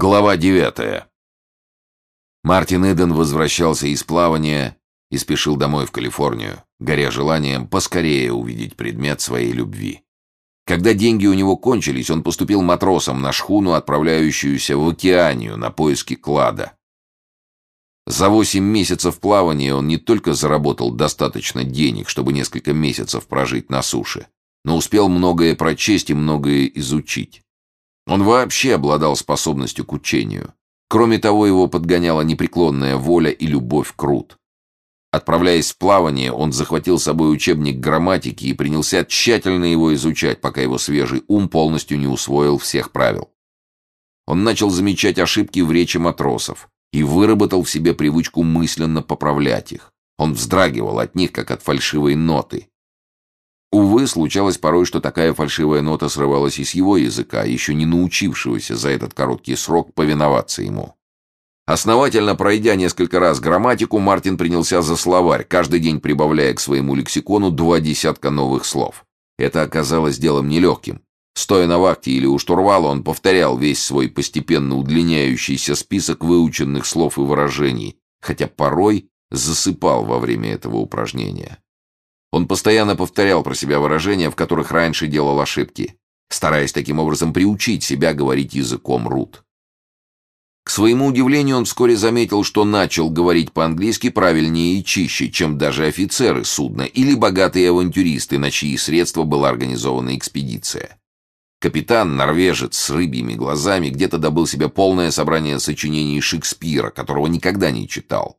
Глава девятая. Мартин Иден возвращался из плавания и спешил домой в Калифорнию, горя желанием поскорее увидеть предмет своей любви. Когда деньги у него кончились, он поступил матросом на шхуну, отправляющуюся в океанию на поиски клада. За восемь месяцев плавания он не только заработал достаточно денег, чтобы несколько месяцев прожить на суше, но успел многое прочесть и многое изучить. Он вообще обладал способностью к учению. Кроме того, его подгоняла непреклонная воля и любовь к Рут. Отправляясь в плавание, он захватил с собой учебник грамматики и принялся тщательно его изучать, пока его свежий ум полностью не усвоил всех правил. Он начал замечать ошибки в речи матросов и выработал в себе привычку мысленно поправлять их. Он вздрагивал от них, как от фальшивой ноты, Увы, случалось порой, что такая фальшивая нота срывалась и с его языка, еще не научившегося за этот короткий срок повиноваться ему. Основательно пройдя несколько раз грамматику, Мартин принялся за словарь, каждый день прибавляя к своему лексикону два десятка новых слов. Это оказалось делом нелегким. Стоя на вахте или у штурвала, он повторял весь свой постепенно удлиняющийся список выученных слов и выражений, хотя порой засыпал во время этого упражнения. Он постоянно повторял про себя выражения, в которых раньше делал ошибки, стараясь таким образом приучить себя говорить языком Рут. К своему удивлению, он вскоре заметил, что начал говорить по-английски правильнее и чище, чем даже офицеры судна или богатые авантюристы, на чьи средства была организована экспедиция. Капитан, норвежец с рыбьими глазами, где-то добыл себе полное собрание сочинений Шекспира, которого никогда не читал.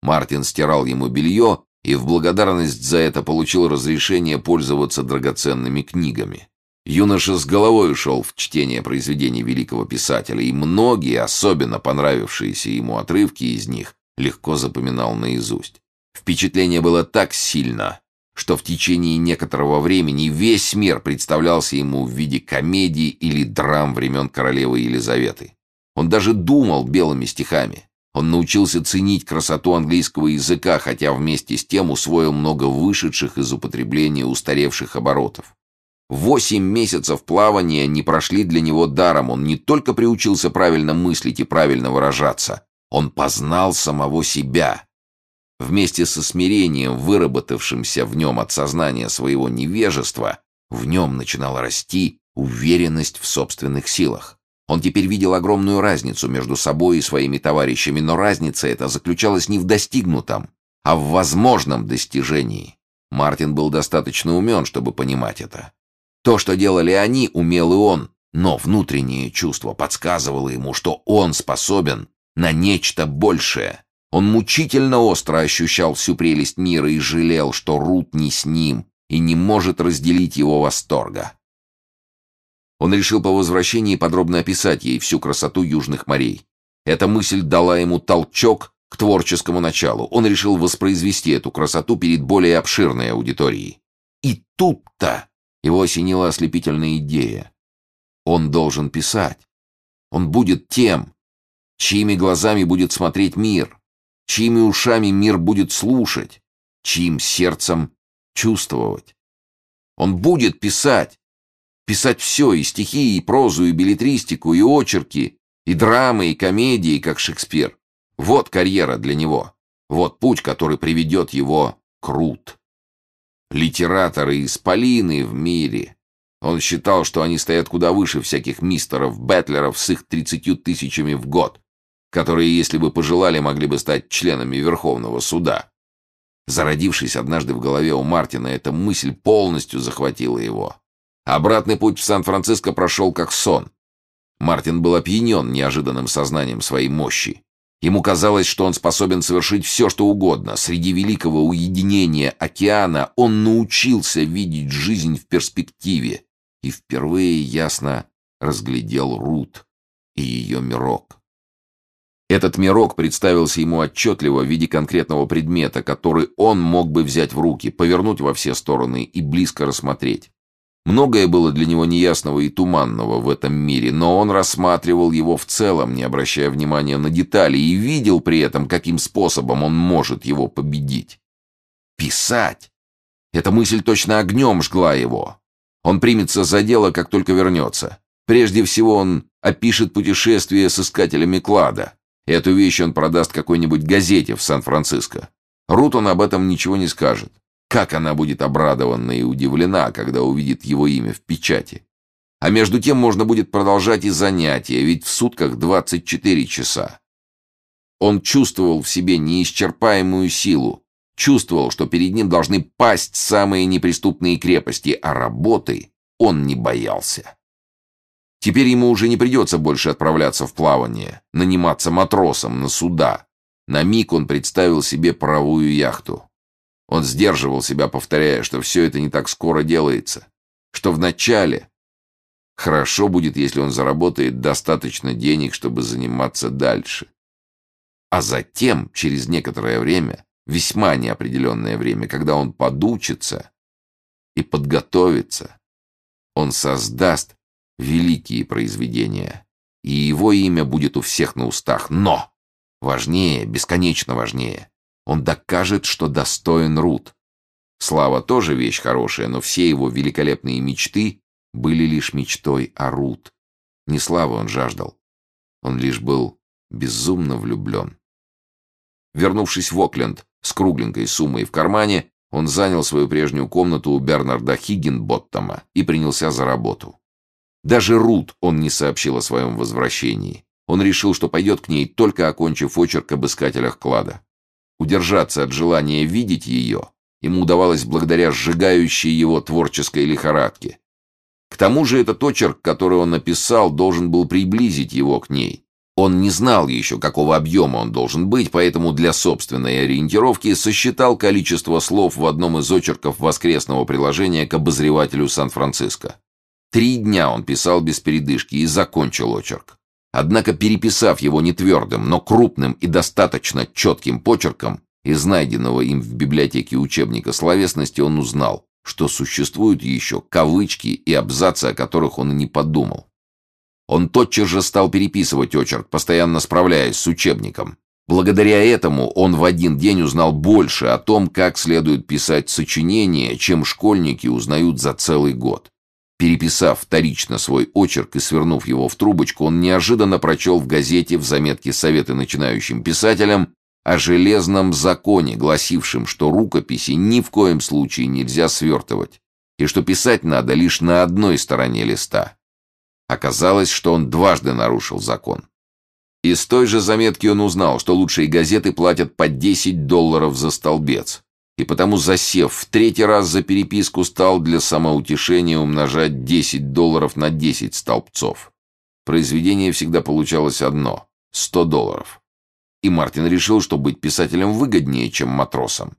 Мартин стирал ему белье, и в благодарность за это получил разрешение пользоваться драгоценными книгами. Юноша с головой ушел в чтение произведений великого писателя, и многие, особенно понравившиеся ему отрывки из них, легко запоминал наизусть. Впечатление было так сильно, что в течение некоторого времени весь мир представлялся ему в виде комедий или драм времен королевы Елизаветы. Он даже думал белыми стихами. Он научился ценить красоту английского языка, хотя вместе с тем усвоил много вышедших из употребления устаревших оборотов. Восемь месяцев плавания не прошли для него даром. Он не только приучился правильно мыслить и правильно выражаться, он познал самого себя. Вместе со смирением, выработавшимся в нем от сознания своего невежества, в нем начинала расти уверенность в собственных силах. Он теперь видел огромную разницу между собой и своими товарищами, но разница эта заключалась не в достигнутом, а в возможном достижении. Мартин был достаточно умен, чтобы понимать это. То, что делали они, умел и он, но внутреннее чувство подсказывало ему, что он способен на нечто большее. Он мучительно остро ощущал всю прелесть мира и жалел, что Рут не с ним и не может разделить его восторга. Он решил по возвращении подробно описать ей всю красоту южных морей. Эта мысль дала ему толчок к творческому началу. Он решил воспроизвести эту красоту перед более обширной аудиторией. И тут-то его осенила ослепительная идея. Он должен писать. Он будет тем, чьими глазами будет смотреть мир, чьими ушами мир будет слушать, чьим сердцем чувствовать. Он будет писать, Писать все, и стихи, и прозу, и билетристику, и очерки, и драмы, и комедии, как Шекспир. Вот карьера для него. Вот путь, который приведет его крут. Литераторы и исполины в мире. Он считал, что они стоят куда выше всяких мистеров, бэтлеров с их тридцатью тысячами в год, которые, если бы пожелали, могли бы стать членами Верховного суда. Зародившись однажды в голове у Мартина, эта мысль полностью захватила его. Обратный путь в Сан-Франциско прошел как сон. Мартин был опьянен неожиданным сознанием своей мощи. Ему казалось, что он способен совершить все, что угодно. Среди великого уединения океана он научился видеть жизнь в перспективе и впервые ясно разглядел Рут и ее мирок. Этот мирок представился ему отчетливо в виде конкретного предмета, который он мог бы взять в руки, повернуть во все стороны и близко рассмотреть. Многое было для него неясного и туманного в этом мире, но он рассматривал его в целом, не обращая внимания на детали, и видел при этом, каким способом он может его победить. Писать! Эта мысль точно огнем жгла его. Он примется за дело, как только вернется. Прежде всего он опишет путешествие с искателями клада. Эту вещь он продаст какой-нибудь газете в Сан-Франциско. Рут он об этом ничего не скажет. Как она будет обрадована и удивлена, когда увидит его имя в печати. А между тем можно будет продолжать и занятия, ведь в сутках 24 часа. Он чувствовал в себе неисчерпаемую силу, чувствовал, что перед ним должны пасть самые неприступные крепости, а работы он не боялся. Теперь ему уже не придется больше отправляться в плавание, наниматься матросом на суда. На миг он представил себе паровую яхту. Он сдерживал себя, повторяя, что все это не так скоро делается, что вначале хорошо будет, если он заработает достаточно денег, чтобы заниматься дальше. А затем, через некоторое время, весьма неопределенное время, когда он подучится и подготовится, он создаст великие произведения, и его имя будет у всех на устах. Но! Важнее, бесконечно важнее. Он докажет, что достоин Рут. Слава тоже вещь хорошая, но все его великолепные мечты были лишь мечтой о Рут. Не славы он жаждал. Он лишь был безумно влюблен. Вернувшись в Окленд с кругленькой суммой в кармане, он занял свою прежнюю комнату у Бернарда Хиггинботтома и принялся за работу. Даже Рут он не сообщил о своем возвращении. Он решил, что пойдет к ней, только окончив очерк об искателях клада. Удержаться от желания видеть ее ему удавалось благодаря сжигающей его творческой лихорадке. К тому же этот очерк, который он написал, должен был приблизить его к ней. Он не знал еще, какого объема он должен быть, поэтому для собственной ориентировки сосчитал количество слов в одном из очерков воскресного приложения к обозревателю Сан-Франциско. Три дня он писал без передышки и закончил очерк. Однако, переписав его не твердым, но крупным и достаточно четким почерком, из найденного им в библиотеке учебника словесности он узнал, что существуют еще кавычки и абзацы, о которых он и не подумал. Он тотчас же стал переписывать очерк, постоянно справляясь с учебником. Благодаря этому он в один день узнал больше о том, как следует писать сочинения, чем школьники узнают за целый год. Переписав вторично свой очерк и свернув его в трубочку, он неожиданно прочел в газете в заметке «Советы начинающим писателям» о железном законе, гласившем, что рукописи ни в коем случае нельзя свертывать, и что писать надо лишь на одной стороне листа. Оказалось, что он дважды нарушил закон. Из той же заметки он узнал, что лучшие газеты платят по 10 долларов за столбец, и потому, засев в третий раз за переписку, стал для самоутешения умножать 10 долларов на 10 столбцов. Произведение всегда получалось одно — 100 долларов. И Мартин решил, что быть писателем выгоднее, чем матросом.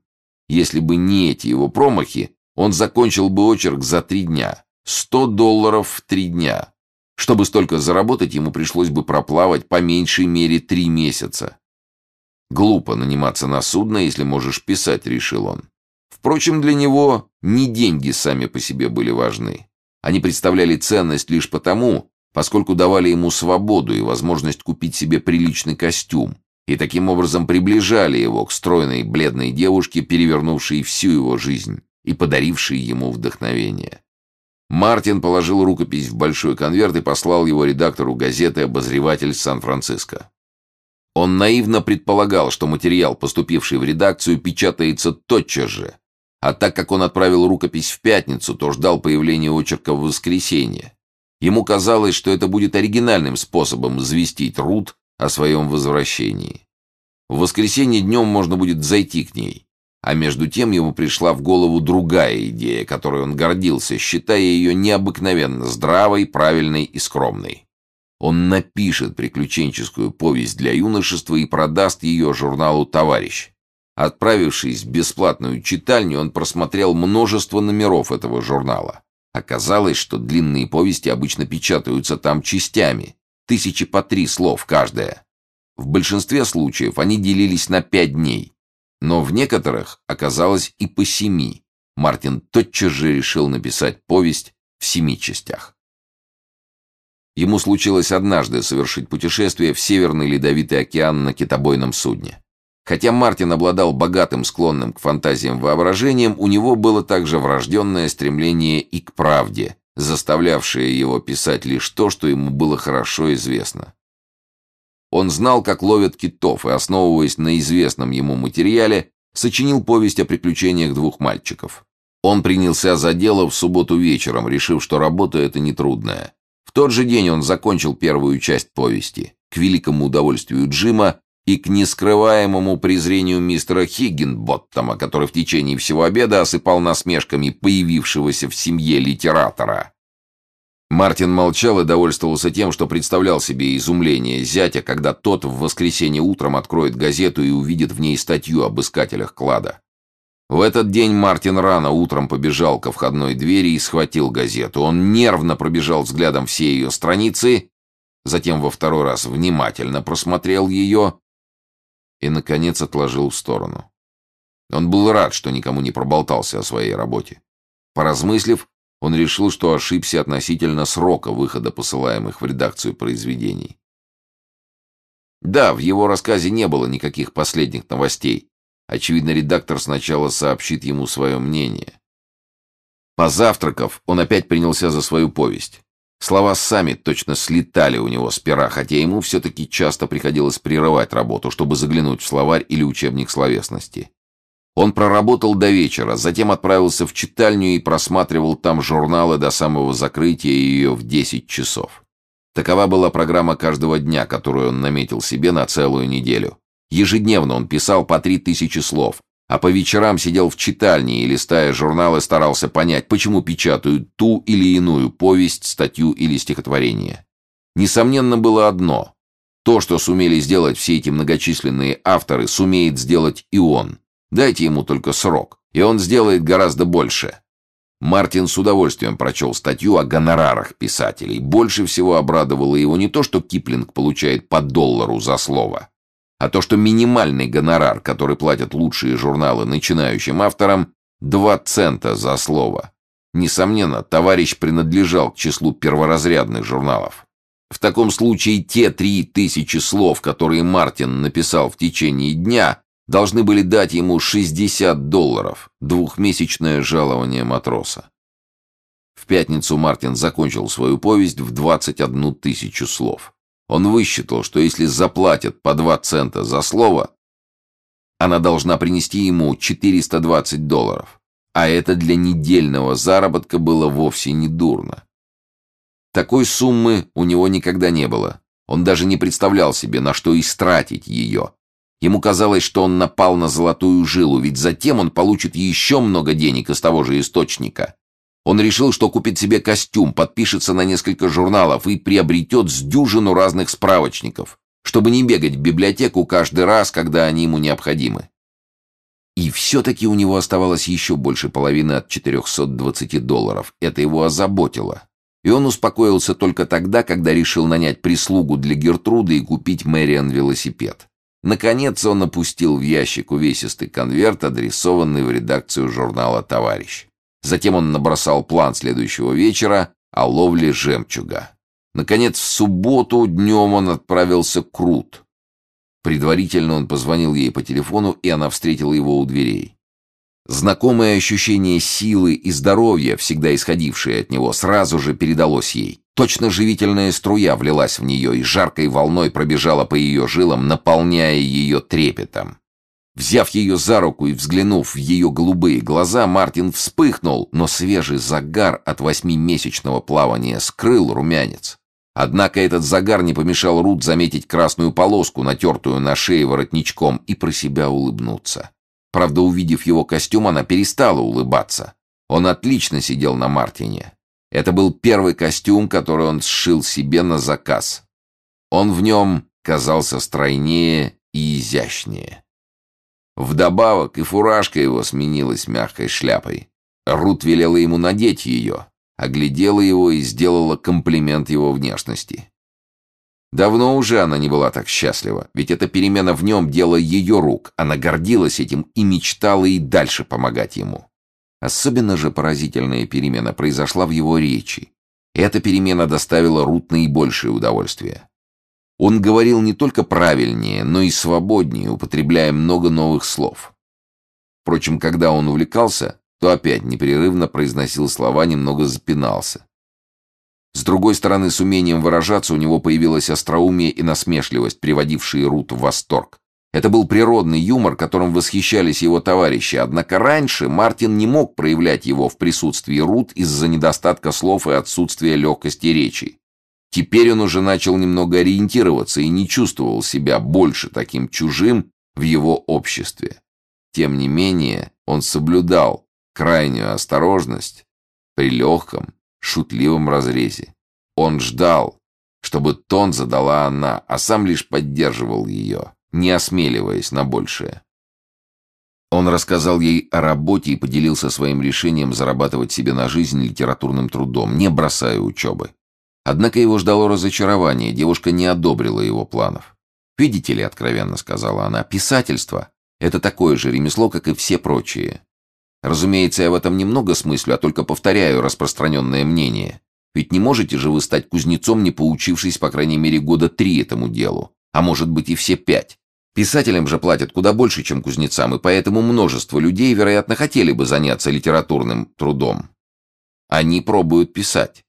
Если бы не эти его промахи, он закончил бы очерк за три дня. 100 долларов в три дня. Чтобы столько заработать, ему пришлось бы проплавать по меньшей мере три месяца. Глупо наниматься на судно, если можешь писать, решил он. Впрочем, для него не деньги сами по себе были важны. Они представляли ценность лишь потому, поскольку давали ему свободу и возможность купить себе приличный костюм, и таким образом приближали его к стройной бледной девушке, перевернувшей всю его жизнь и подарившей ему вдохновение. Мартин положил рукопись в большой конверт и послал его редактору газеты «Обозреватель Сан-Франциско». Он наивно предполагал, что материал, поступивший в редакцию, печатается тотчас же. А так как он отправил рукопись в пятницу, то ждал появления очерка в воскресенье. Ему казалось, что это будет оригинальным способом известить Рут о своем возвращении. В воскресенье днем можно будет зайти к ней. А между тем ему пришла в голову другая идея, которой он гордился, считая ее необыкновенно здравой, правильной и скромной. Он напишет приключенческую повесть для юношества и продаст ее журналу «Товарищ». Отправившись в бесплатную читальню, он просмотрел множество номеров этого журнала. Оказалось, что длинные повести обычно печатаются там частями, тысячи по три слов каждая. В большинстве случаев они делились на пять дней, но в некоторых оказалось и по семи. Мартин тотчас же решил написать повесть в семи частях. Ему случилось однажды совершить путешествие в Северный Ледовитый океан на китобойном судне. Хотя Мартин обладал богатым, склонным к фантазиям воображением, у него было также врожденное стремление и к правде, заставлявшие его писать лишь то, что ему было хорошо известно. Он знал, как ловят китов, и, основываясь на известном ему материале, сочинил повесть о приключениях двух мальчиков. Он принялся за дело в субботу вечером, решив, что работа эта нетрудная. Тот же день он закончил первую часть повести. К великому удовольствию Джима и к нескрываемому презрению мистера Хиггинботтома, который в течение всего обеда осыпал насмешками появившегося в семье литератора. Мартин молчал и довольствовался тем, что представлял себе изумление зятя, когда тот в воскресенье утром откроет газету и увидит в ней статью об искателях клада. В этот день Мартин рано утром побежал ко входной двери и схватил газету. Он нервно пробежал взглядом все ее страницы, затем во второй раз внимательно просмотрел ее и, наконец, отложил в сторону. Он был рад, что никому не проболтался о своей работе. Поразмыслив, он решил, что ошибся относительно срока выхода посылаемых в редакцию произведений. Да, в его рассказе не было никаких последних новостей. Очевидно, редактор сначала сообщит ему свое мнение. Позавтракав, он опять принялся за свою повесть. Слова сами точно слетали у него с пера, хотя ему все-таки часто приходилось прерывать работу, чтобы заглянуть в словарь или учебник словесности. Он проработал до вечера, затем отправился в читальню и просматривал там журналы до самого закрытия ее в 10 часов. Такова была программа каждого дня, которую он наметил себе на целую неделю. Ежедневно он писал по три тысячи слов, а по вечерам сидел в читальне и, листая журналы, старался понять, почему печатают ту или иную повесть, статью или стихотворение. Несомненно было одно. То, что сумели сделать все эти многочисленные авторы, сумеет сделать и он. Дайте ему только срок, и он сделает гораздо больше. Мартин с удовольствием прочел статью о гонорарах писателей. Больше всего обрадовало его не то, что Киплинг получает по доллару за слово, а то, что минимальный гонорар, который платят лучшие журналы начинающим авторам, 2 цента за слово. Несомненно, товарищ принадлежал к числу перворазрядных журналов. В таком случае те три тысячи слов, которые Мартин написал в течение дня, должны были дать ему 60 долларов, двухмесячное жалование матроса. В пятницу Мартин закончил свою повесть в 21 тысячу слов. Он высчитал, что если заплатят по 2 цента за слово, она должна принести ему 420 долларов, а это для недельного заработка было вовсе не дурно. Такой суммы у него никогда не было. Он даже не представлял себе, на что истратить ее, Ему казалось, что он напал на золотую жилу, ведь затем он получит еще много денег из того же источника. Он решил, что купит себе костюм, подпишется на несколько журналов и приобретет с дюжину разных справочников, чтобы не бегать в библиотеку каждый раз, когда они ему необходимы. И все-таки у него оставалось еще больше половины от 420 долларов. Это его озаботило. И он успокоился только тогда, когда решил нанять прислугу для Гертруды и купить Мэриан велосипед. Наконец он опустил в ящик увесистый конверт, адресованный в редакцию журнала «Товарищ». Затем он набросал план следующего вечера о ловле жемчуга. Наконец, в субботу днем он отправился к Рут. Предварительно он позвонил ей по телефону, и она встретила его у дверей. Знакомое ощущение силы и здоровья, всегда исходившее от него, сразу же передалось ей. Точно живительная струя влилась в нее и жаркой волной пробежала по ее жилам, наполняя ее трепетом. Взяв ее за руку и взглянув в ее голубые глаза, Мартин вспыхнул, но свежий загар от восьмимесячного плавания скрыл румянец. Однако этот загар не помешал Рут заметить красную полоску, натертую на шее воротничком, и про себя улыбнуться. Правда, увидев его костюм, она перестала улыбаться. Он отлично сидел на Мартине. Это был первый костюм, который он сшил себе на заказ. Он в нем казался стройнее и изящнее. Вдобавок и фуражка его сменилась мягкой шляпой. Рут велела ему надеть ее, оглядела его и сделала комплимент его внешности. Давно уже она не была так счастлива, ведь эта перемена в нем — дело ее рук. Она гордилась этим и мечтала и дальше помогать ему. Особенно же поразительная перемена произошла в его речи. Эта перемена доставила Рут наибольшее удовольствие. Он говорил не только правильнее, но и свободнее, употребляя много новых слов. Впрочем, когда он увлекался, то опять непрерывно произносил слова, немного запинался. С другой стороны, с умением выражаться у него появилась остроумие и насмешливость, приводившие Рут в восторг. Это был природный юмор, которым восхищались его товарищи, однако раньше Мартин не мог проявлять его в присутствии Рут из-за недостатка слов и отсутствия легкости речи. Теперь он уже начал немного ориентироваться и не чувствовал себя больше таким чужим в его обществе. Тем не менее, он соблюдал крайнюю осторожность при легком, шутливом разрезе. Он ждал, чтобы тон задала она, а сам лишь поддерживал ее не осмеливаясь на большее. Он рассказал ей о работе и поделился своим решением зарабатывать себе на жизнь литературным трудом, не бросая учебы. Однако его ждало разочарование, девушка не одобрила его планов. «Видите ли», — откровенно сказала она, — «писательство — это такое же ремесло, как и все прочие. Разумеется, я в этом немного смыслю, а только повторяю распространенное мнение. Ведь не можете же вы стать кузнецом, не поучившись, по крайней мере, года три этому делу, а может быть и все пять. Писателям же платят куда больше, чем кузнецам, и поэтому множество людей, вероятно, хотели бы заняться литературным трудом. Они пробуют писать.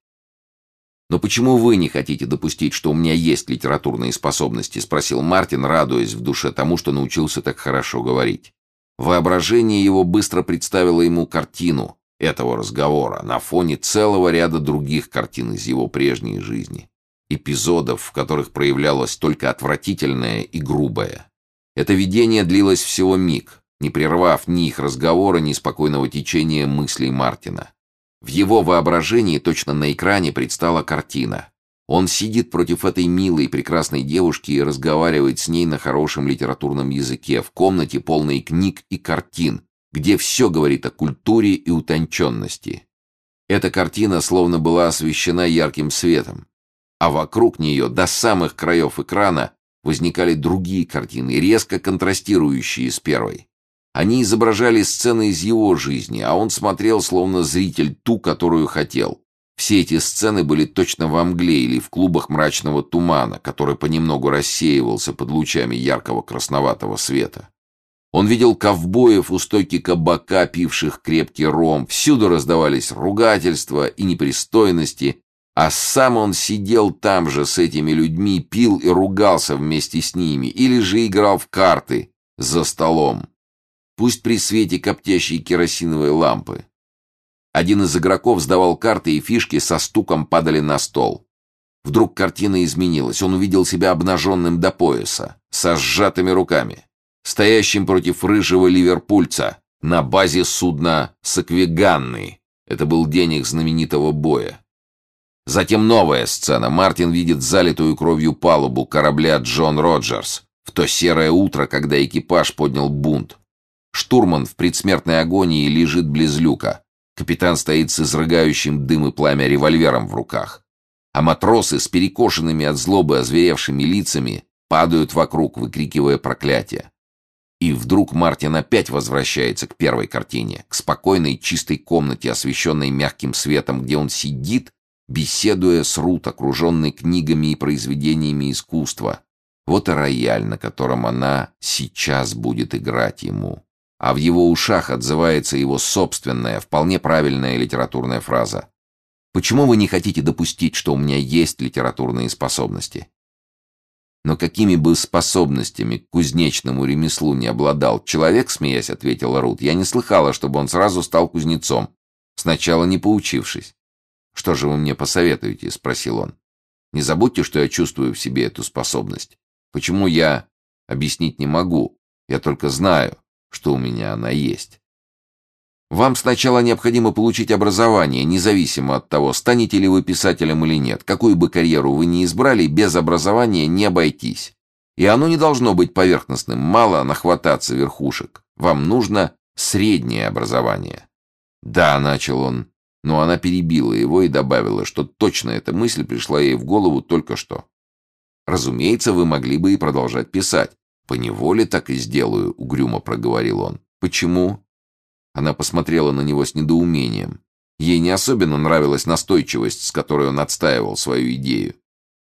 «Но почему вы не хотите допустить, что у меня есть литературные способности?» — спросил Мартин, радуясь в душе тому, что научился так хорошо говорить. Воображение его быстро представило ему картину этого разговора на фоне целого ряда других картин из его прежней жизни, эпизодов, в которых проявлялось только отвратительное и грубое. Это видение длилось всего миг, не прервав ни их разговора, ни спокойного течения мыслей Мартина. В его воображении точно на экране предстала картина. Он сидит против этой милой, прекрасной девушки и разговаривает с ней на хорошем литературном языке, в комнате полной книг и картин, где все говорит о культуре и утонченности. Эта картина словно была освещена ярким светом, а вокруг нее, до самых краев экрана, возникали другие картины, резко контрастирующие с первой. Они изображали сцены из его жизни, а он смотрел, словно зритель, ту, которую хотел. Все эти сцены были точно во мгле или в клубах мрачного тумана, который понемногу рассеивался под лучами яркого красноватого света. Он видел ковбоев у стойки кабака, пивших крепкий ром. Всюду раздавались ругательства и непристойности, а сам он сидел там же с этими людьми, пил и ругался вместе с ними, или же играл в карты за столом. Пусть при свете коптящей керосиновой лампы. Один из игроков сдавал карты, и фишки со стуком падали на стол. Вдруг картина изменилась. Он увидел себя обнаженным до пояса, со сжатыми руками, стоящим против рыжего ливерпульца на базе судна «Саквиганны». Это был день их знаменитого боя. Затем новая сцена. Мартин видит залитую кровью палубу корабля Джон Роджерс в то серое утро, когда экипаж поднял бунт. Штурман в предсмертной агонии лежит близ люка. Капитан стоит с изрыгающим дым и пламя револьвером в руках. А матросы с перекошенными от злобы озверевшими лицами падают вокруг, выкрикивая проклятие. И вдруг Мартин опять возвращается к первой картине, к спокойной чистой комнате, освещенной мягким светом, где он сидит беседуя с Рут, окруженной книгами и произведениями искусства. Вот и рояль, на котором она сейчас будет играть ему. А в его ушах отзывается его собственная, вполне правильная литературная фраза. «Почему вы не хотите допустить, что у меня есть литературные способности?» Но какими бы способностями к кузнечному ремеслу не обладал человек, смеясь, ответила Рут, я не слыхала, чтобы он сразу стал кузнецом, сначала не поучившись. «Что же вы мне посоветуете?» — спросил он. «Не забудьте, что я чувствую в себе эту способность. Почему я объяснить не могу. Я только знаю, что у меня она есть. Вам сначала необходимо получить образование, независимо от того, станете ли вы писателем или нет. Какую бы карьеру вы ни избрали, без образования не обойтись. И оно не должно быть поверхностным, мало нахвататься верхушек. Вам нужно среднее образование. Да, начал он, но она перебила его и добавила, что точно эта мысль пришла ей в голову только что. «Разумеется, вы могли бы и продолжать писать. По неволе так и сделаю», — угрюмо проговорил он. «Почему?» Она посмотрела на него с недоумением. Ей не особенно нравилась настойчивость, с которой он отстаивал свою идею.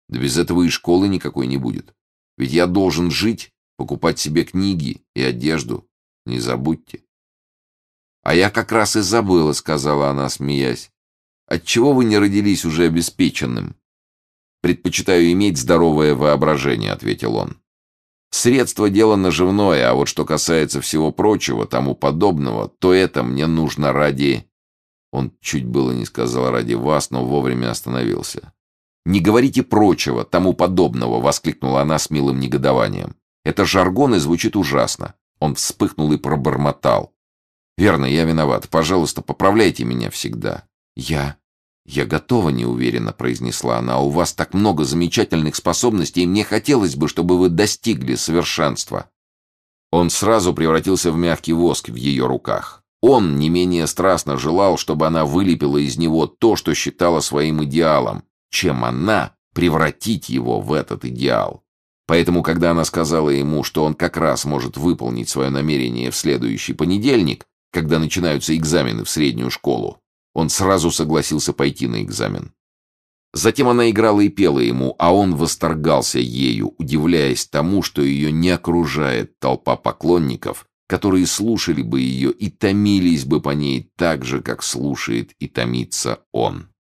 Да без этого и школы никакой не будет. Ведь я должен жить, покупать себе книги и одежду. Не забудьте. «А я как раз и забыла», — сказала она, смеясь. Отчего вы не родились уже обеспеченным? Предпочитаю иметь здоровое воображение, ответил он. Средство дело наживное, а вот что касается всего прочего, тому подобного, то это мне нужно ради... Он чуть было не сказал ради вас, но вовремя остановился. «Не говорите прочего, тому подобного!» — воскликнула она с милым негодованием. «Это жаргон и звучит ужасно». Он вспыхнул и пробормотал. «Верно, я виноват. Пожалуйста, поправляйте меня всегда». «Я... я готова неуверенно», — произнесла она. «У вас так много замечательных способностей, и мне хотелось бы, чтобы вы достигли совершенства». Он сразу превратился в мягкий воск в ее руках. Он не менее страстно желал, чтобы она вылепила из него то, что считала своим идеалом, чем она превратить его в этот идеал. Поэтому, когда она сказала ему, что он как раз может выполнить свое намерение в следующий понедельник, когда начинаются экзамены в среднюю школу, он сразу согласился пойти на экзамен. Затем она играла и пела ему, а он восторгался ею, удивляясь тому, что ее не окружает толпа поклонников, которые слушали бы ее и томились бы по ней так же, как слушает и томится он.